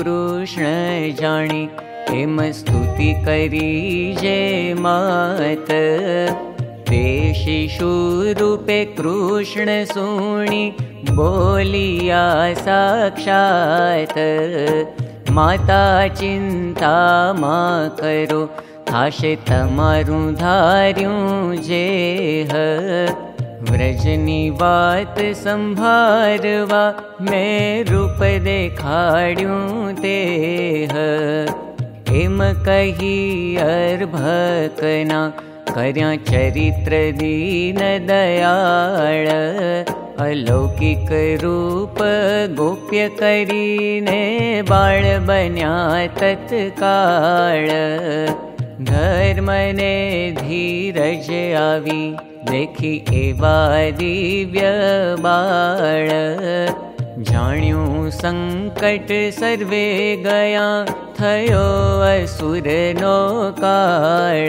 कृष्ण जाणी हेम स्तुति करी जे मात। ते शिशुरूपे कृष्ण सुणी बोलिया साक्षात। माता चिंता मा करो थाशे तमारू धार्यूं जे ह व्रजनी वात संभारवा मैं देखाड्यूं देह हेम कही अर्भकना कर्या चरित्र दीन दयाळ अलौकिक रूप गोप्य बाळ बन्या तत्काळ। धर्मने धीरज आवी देखी एवा दिव्य बाळ। जाण्यूं संकट सर्वे गया थयो असुरनो काळ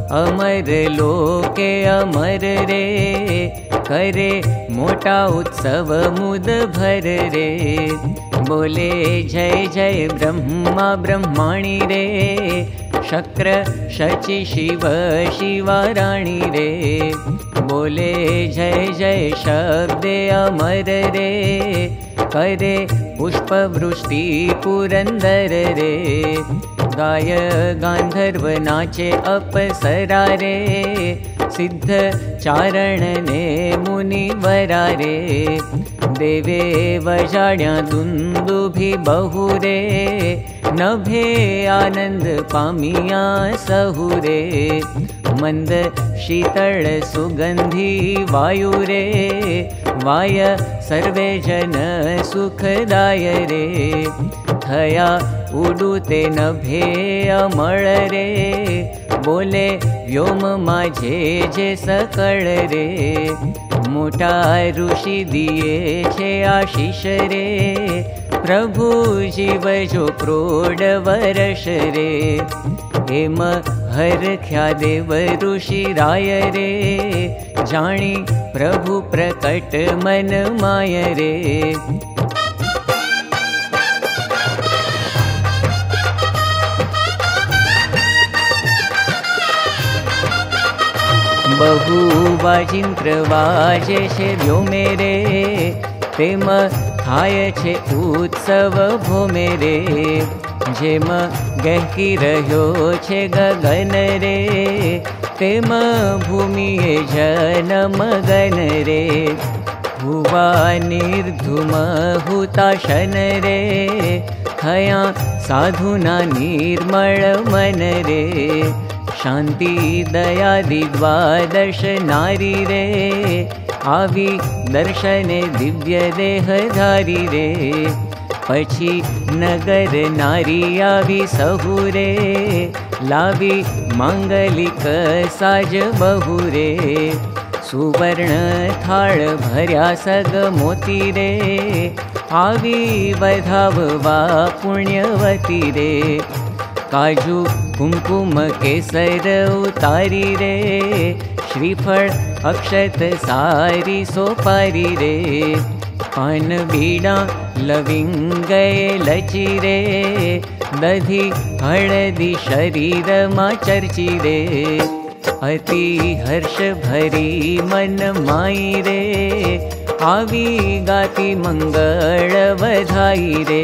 अमर लोके अमर रे करे मोटा उत्सव मुद भर रे। बोले जय जय ब्रह्मा ब्रह्माणी रे शक्र शचि शिव शिवाराणी रे। बोले जय जय शब्दे अमर रे करे पुष्पवृष्टि पुरन्दर रे गाय गान्धर्व नाचे अपसरा रे सिद्ध चारण ने मुनि वरारे देवे वजाड्या दुन्दुभि बहु रे नभे आनन्द पामिया सहुरे। मन्द शीतल सुगन्धी वायु रे वाय सर्वे जन सुखदाय रे। थया उडुते नभे अमळ रे। बोले व्योम माझे जे सकळ रे मोटा ऋषी दिये आशिष रे। प्रभु जीव जो प्रोड वरश रे। हेम ख्या देव ऋषि राय रे। जाणी प्रभु प्रकट मन माय रे बहु वाजिंत्र वाजे छे व्यो मेरे। तेम थाय छे उत्सव भो मेरे। जेम गहकी रह्यो छे गगन रे। तेम भूमि जन मगन रे। हुआ निर्धुम हुताशन रे। थया साधुना निर्मल मन रे शान्ति दया दिग्वादर्श नारी रे। आवी दर्शने दिव्य देह धारी रे। पछी नगर नारी आवी सहुरे लावी मांगलिक साज बहुरे सुवर्ण थाळ भर्या सग मोती रे। आवी वधाववा पुण्यवती रे काजू कुङ्कुम केसर उतारी रे। श्रीफल अक्षत सारी सोपारी रे। पान बीड़ा लविंग लची रे। दधी हळदी शरीर मा चर्ची रे। अति हर्ष भरी मन माई रे। आवी गाती मंगल वधाई रे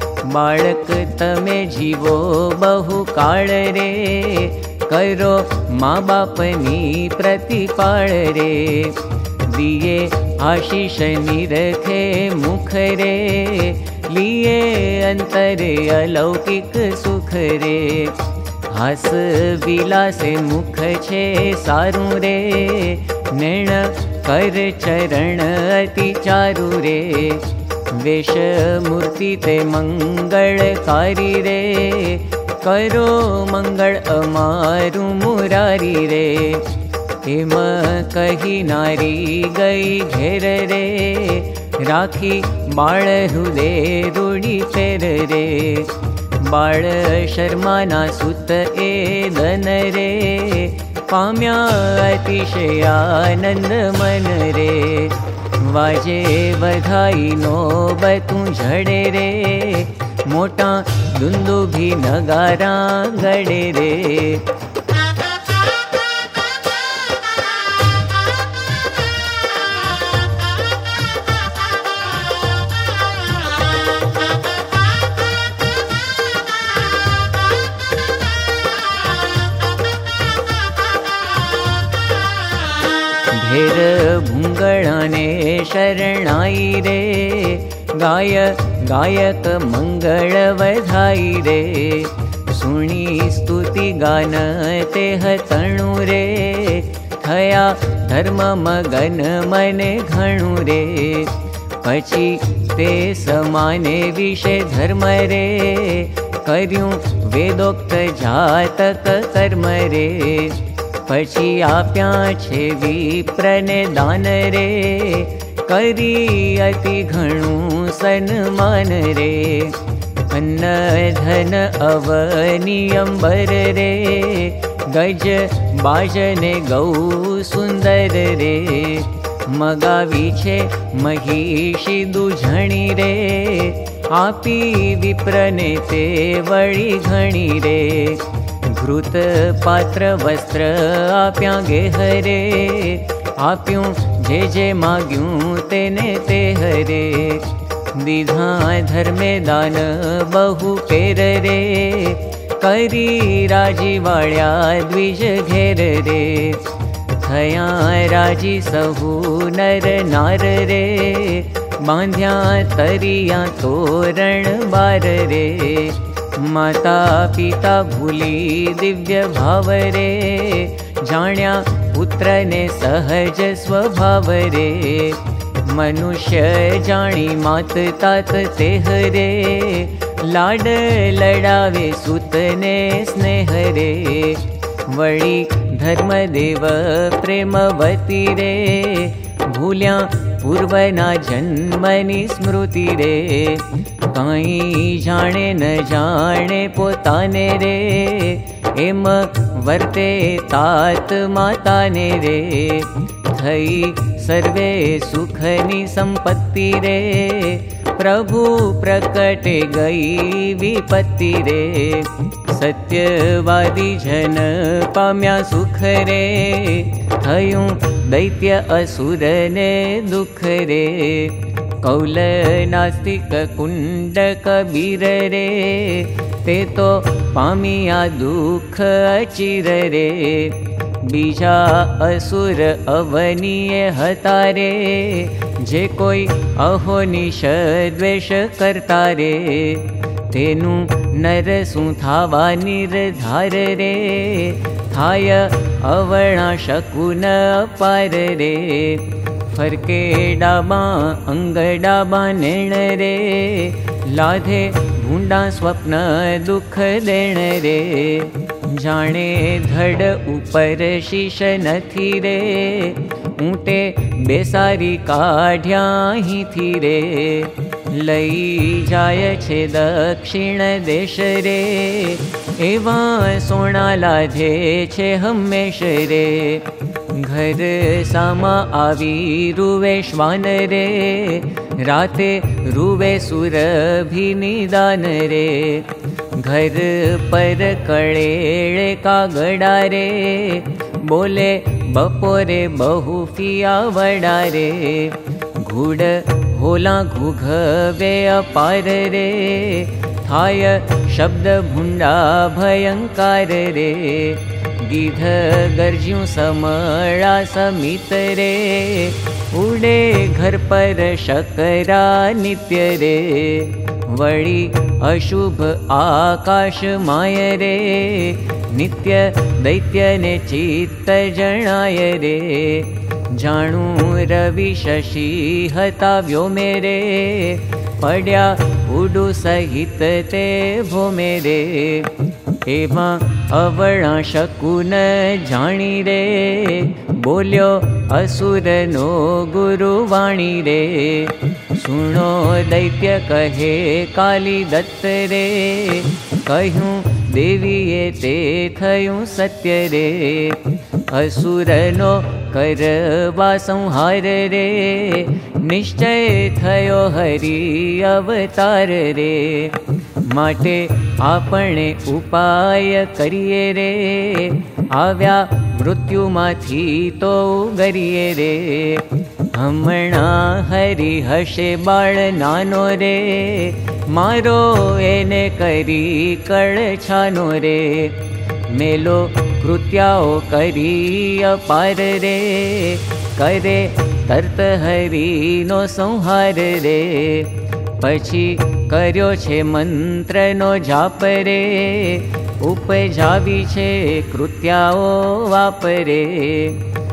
बाळक तमे जीवो बहु काळ रे. करो मा बापनी प्रतिपाळ रे. दिये आशीष निरखे मुख रे. लिए अंतरे अलौकिक सुख रे. हास विलासे मुख छे सारू रे. नेण कर चरण अति चारु रे वेश मूर्ति ते मंगलकारी रे करो मंगल अमारु मुरारी रे हेम कही नारी गई घेर रे राखी बाळ हृदय रूढ़ी फेर रे। बाळ शर्माना सुत ए धन रे अतिशय आनंद मन रे वाजे बधाई नो बतू झड़े रे। मोटा दुंदु भी नगारा शरणाई रे गाय गायक मङ्गल वधाई रे सुणी स्तुति गान ते हतणु रे थया धर्म मगन मने घणु रे पछी ते समाने विषे धर्म रे कर्यूं वेदोक्त जातक कर्म रे पछी आप्या छे विप्रने दान रे करी अति घणु सन्मान रे। अन्न धन अवनियम्बर रे। गज बाजने गौ सुंदर रे। मगावी छे महिषी दुझणी रे। आपी विप्रने ते वळी घणी रे। घृत पात्र वस्त्र आप्या गेहरे। आप्यूं जे जे माग्यूं हरे। दीधा धर्मे दान बहु पेर रे करी राजी वाळ्या द्विज घेर रे थया राजी सहु नर नार रे बांध्या तरिया तोरण बार रे माता पिता भूली दिव्य भाव रे जाण्या पुत्र ने सहज स्वभाव रे मनुष्य जाणी मात तात तेह रे। लाड लडावे सुत ने स्नेह रे। वळी धर्मदेव प्रेमवती रे। भूल्या पूर्वना जन्मनी स्मृति रे। काई जाने न जाने पोताने रे। एम वर्ते तात माताने रे। थई सर्वे सुखनी संपत्ति रे। प्रभु प्रकटे गई विपत्ति रे। सत्यवादी जन पाम्या सुख रे। थयूं दैत्य असुर ने दुख रे। कौल नास्तिक कुंड कबीर रे। ते तो पामिया दुख अचिर रे बीजा असुर अवनीय हतारे जे कोई अहोनिश द्वेष करता रे तेनु नर सुथावा निर्धार रे थाय अवणा शकुन पार रे फरके डाबा अंग डाबा नेण रे लाधे भूंडा स्वप्न दुख देण रे ऊँटे बेसारी काढ़्या ही थी रे। लई जाय छे दक्षिण देश रे एवा सोना लाधे छे हमेश रे। घर सामा आवी रुवे श्वान रे राते रुवे सुर भी निदान रे घर पर कड़ेड़े का गड़ा रे बोले बपोरे बहु फिया वड़ा रे घुड़ होला घुघवे अपार रे थाय शब्द भुंडा भयंकर रे गीध समित रे उड़े घर पर शकरा नित्य रे वड़ी अशुभ आकाश माय रे। नित्य दैत्य ने चित्त जणाय रे। जाणू रवि शशि हता व्यो मेरे। पड्या उडु सहित ते भो मेरे। एमा अवणा शकुन जाणी रे। बोल्यो असुर नो गुरुवाणी रे सुनो दैत्य कहे काली दत्त रे। कहूँ देवीए ते थयूं सत्य रे। असुरनो करवा संहार रे। निश्चय थयो हरि अवतार रे। माटे उपाय करिए रे। आव्या मृत्युमाथी तो गरिए रे હમણાં હરી હશે બાળ નાનો રે. મારો એને કરી કળછાનો રે. મેલો કૃત્યાઓ કરી અપાર રે. કરે તરત હરીનો સંહાર રે. પછી કર્યો છે મંત્રનો જાપ રે. ઉપજાવી છે કૃત્યાઓ વાપરે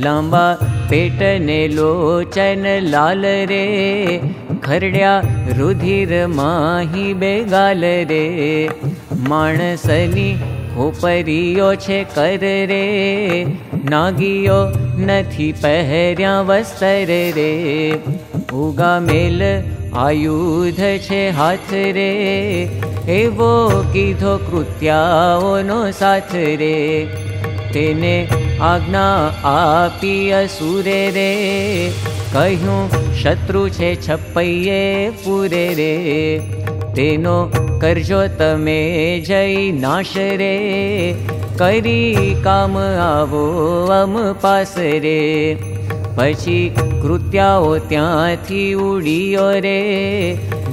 લાંબા પેટને લોચન લાલ રે ખરડ્યા રુધિર માહી બેગાલ રે માણસની ખોપરીઓ છે કર રે નાગીઓ નથી પહેર્યા વસ્ત્ર રે ઉગા મેલ આયુધ છે હાથ રે એવો કીધો કૃત્યાઓનો સાથ રે તેને આજ્ઞા આપી અસુરે રે કહ્યું, શત્રુ છે છપૈયે પૂરે રે તેનો કરજો તમે જય નાશ રે કરી કામ આવો અમ પાસ રે પછી કૃત્યાઓ ત્યાંથી ઉડીયો રે.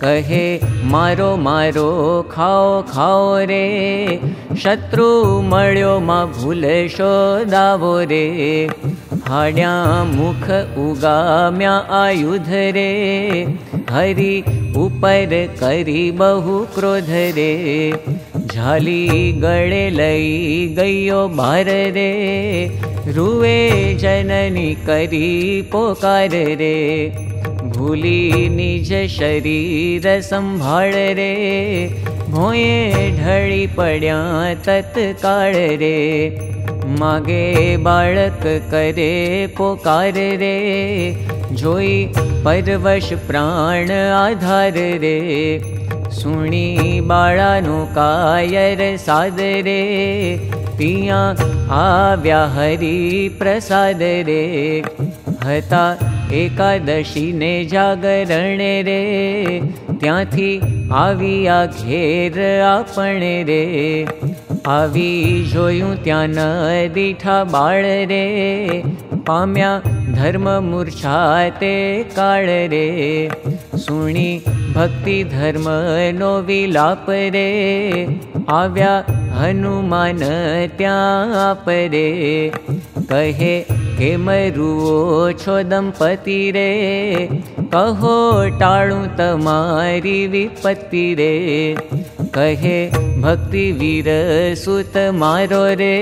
કહે મારો મારો ખાઓ ખાઓ રે શત્રુ મળ્યો માં ભૂલશો દાવો રે હાડ્યા મુખ ઉગામ્યા આયુધ રે હરી ઉપર કરી બહુ ક્રોધ રે ઝાલી ગળે લઈ ગયો બાર રે રૂવે જનની કરી પોકાર રે भूली निज शरीर संभारे भोये ढळी पड्या तत्काळ रे. मागे बाळक करे पोकार रे. जोई परवश प्राण आधार रे. परवशप्राण आधारे सुयर सादरे पिया आ्याहरि प्रसाद रे. હતા એકાદશીને જાગરણે રે ત્યાંથી આવી આ ઘેર આપણે રે આવી જોયું ત્યાં ન દીઠા બાળ રે પામ્યા ધર્મ મૂર્છા તે કાળ રે સુણી ભક્તિ ધર્મનો વિલાપ धर्म भक्ति धर्म विलापरे आनूमान કહે કે મરુઓ છો દંપતિ રે કહો ટાળું તમારી વિપત્તિ રે કહે ભક્તિ વીર સુત મારો રે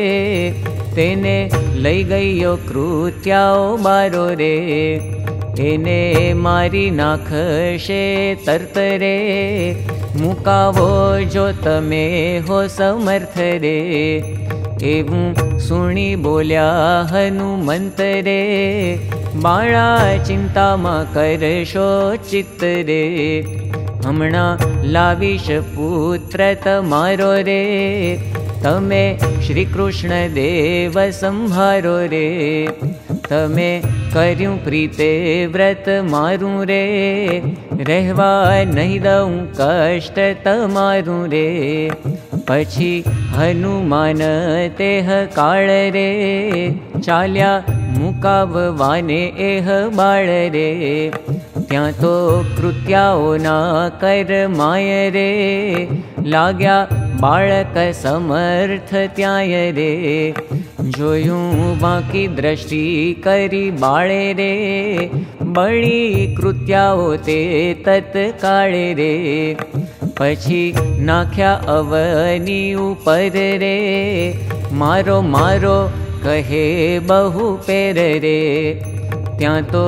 તેને લઈ ગયો કૃત્યાઓ બારો રે એને મારી નાખશે તરત રે મુકાવો જો તમે હો સમર્થ રે એવું સુણી બોલ્યા હનુમંત રે બાળા ચિંતામાં કરશો ચિત્ત રે હમણાં લાવીશ પુત્ર તમારો રે તમે શ્રી કૃષ્ણ દેવ સંભારો રે તમે કર્યું પ્રીતે વ્રત મારું રે રહેવા નહીં દઉં કષ્ટ તમારું રે પછી હનુમાન તેહ કાળ રે ચાલ્યા મુકાવવાને એહ બાળ રે ત્યાં તો કૃત્યાઓના કર માય રે લાગ્યા બાળક સમર્થ ત્યાંય રે જોયું બાકી દ્રષ્ટિ કરી બાળે રે બળી કૃત્યાઓ તે તત્કાળે રે પછી નાખ્યા અવની ઉપર રે મારો મારો કહે બહુ પેર રે ત્યાં તો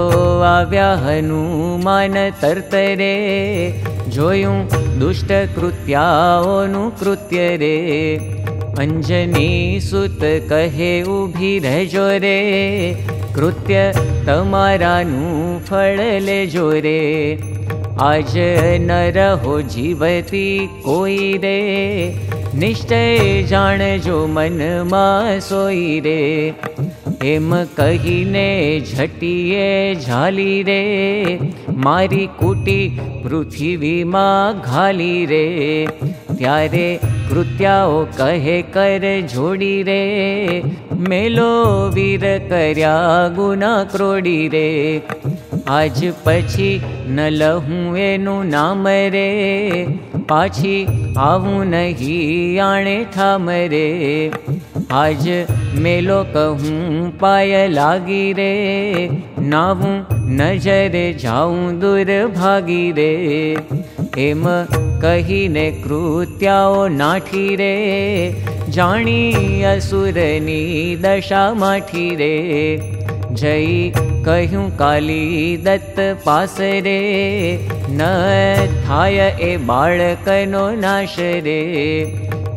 આવ્યા હનુમાન તરત રે જોયું દુષ્ટ કૃત્યાઓનું કૃત્ય રે અંજની સુત કહે ઊભી રહેજો રે કૃત્ય તમારાનું ફળ લેજો રે આજ ન રહો જીવતી કોઈ રે નિશ્ચય જાણજો મનમાં સોઈ રે એમ કહીને ઝટીએ ઝાલી રે મારી કુટી પૃથ્વીમાં ઘાલી રે ત્યારે કૃત્યાઓ કહે કર જોડી રે મેલો વીર કર્યા ગુના ક્રોડી રે આજ પછી ન લહું એનું નામ રે પાછી આવું નહીં આણે ઠામ રે આજ મેલો કહું પાય લાગી રે નાવું નજરે જાઉં દૂર ભાગી રે એમ કહીને કૃત્યાઓ નાઠી રે જાણી અસુરની દશા માઠી રે જઈ કહ્યું કાલી દત્ત પાસ રે ન થાય એ બાળકનો નાશ રે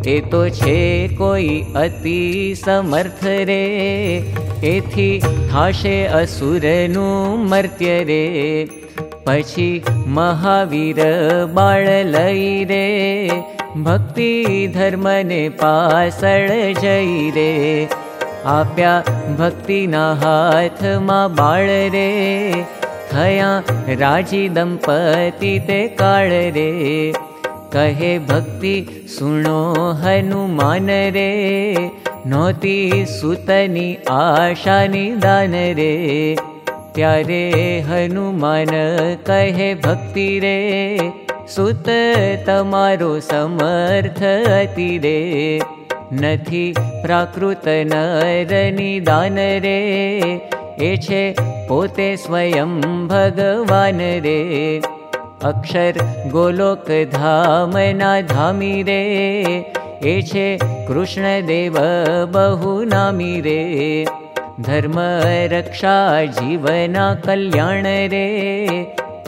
એ તો છે કોઈ અતિ સમર્થ રે એથી થાશે અસુરનું મર્ત્ય રે પછી મહાવીર બાળ લઈ રે ભક્તિ ધર્મને પાસળ જઈ રે આપ્યા ભક્તિના હાથમાં બાળ રે થયા રાજી દંપતિ તે કાળ રે કહે ભક્તિ સુણો હનુમાન રે નહોતી સુતની આશાની દાન રે ત્યારે હનુમાન કહે ભક્તિ રે સુત તમારો સમર્થ હતી રે નથી પ્રાકૃત નરની દાન રે એ છે પોતે સ્વયં ભગવાન રે અક્ષર ગોલોક ધામના ધામી રે એ છે કૃષ્ણદેવ બહુ નામી રે ધર્મ રક્ષા જીવના કલ્યાણ રે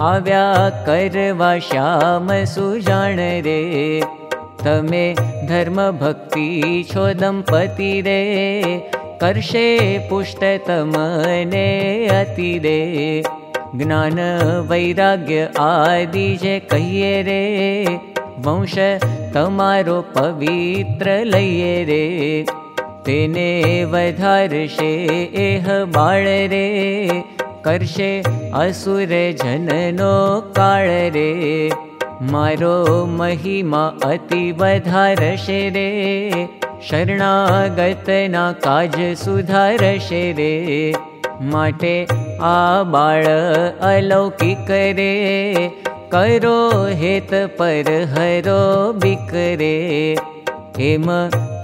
આવ્યા કરવા શ્યામ સુજાણ રે तमे धर्मभक्तिशोदम्पतिरे कर्षे पुष्टतमने अतिरे ज्ञान वैराग्य आदि जे कहिए रे। वंश तमारो पवित्र लये रे। तेने वधारशे एह बाळ रे। ए असुर जननो काळ रे। मारो महिमा अति वधारशे रे शरणागतना काज सुधारशे रे माटे आ बाळ अलौकिक रे करो हेत पर हरो बिकरे हेम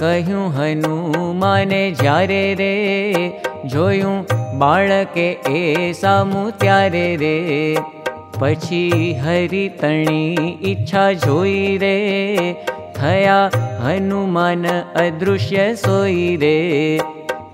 કહ્યું હનુમાને જ્યારે રે જોયું બાળકે એ સામું ત્યારે રે પછી હરિતણી ઈચ્છા જોઈ રે થયા હનુમાન અદૃશ્ય સોઈ રે.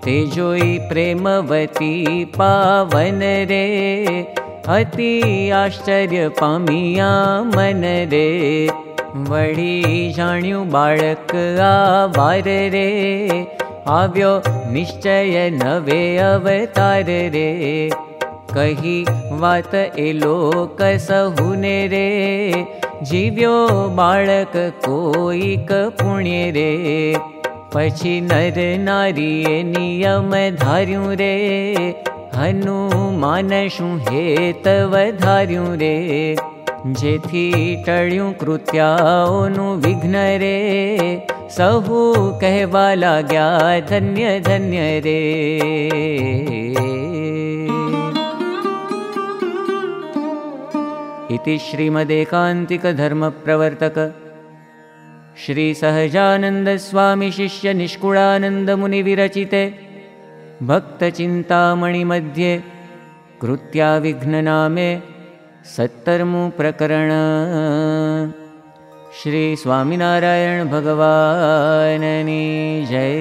તે જોઈ પ્રેમવતી પાવન રે અતિ આશ્ચર્ય अदृश्ये મન રે. વળી જાણ્યું બાળક આ વાર રે આવ્યો નિશ્ચય નવે અવતાર રે. कही वात ए लोक सहुने रे जीव्यो बाळक कोईक पुण्य रे પછી નર નારીએ નિયમ ધાર્યું રે હનુમાન શું હેત વધાર્યું રે જેથી ટળ્યું કૃત્યાઓનું વિઘ્ન રે સહુ કહેવા લાગ્યા ધન્ય ધન્ય રે इति श्रीमदेकान्तिकधर्मप्रवर्तक। श्रीसहजानन्दस्वामिशिष्यनिष्कुळानन्दमुनिविरचिते भक्तचिन्तामणिमध्ये कृत्याविघ्ननामे सत्तरमु प्रकरण श्री स्वामिनारायण भगवाननी जय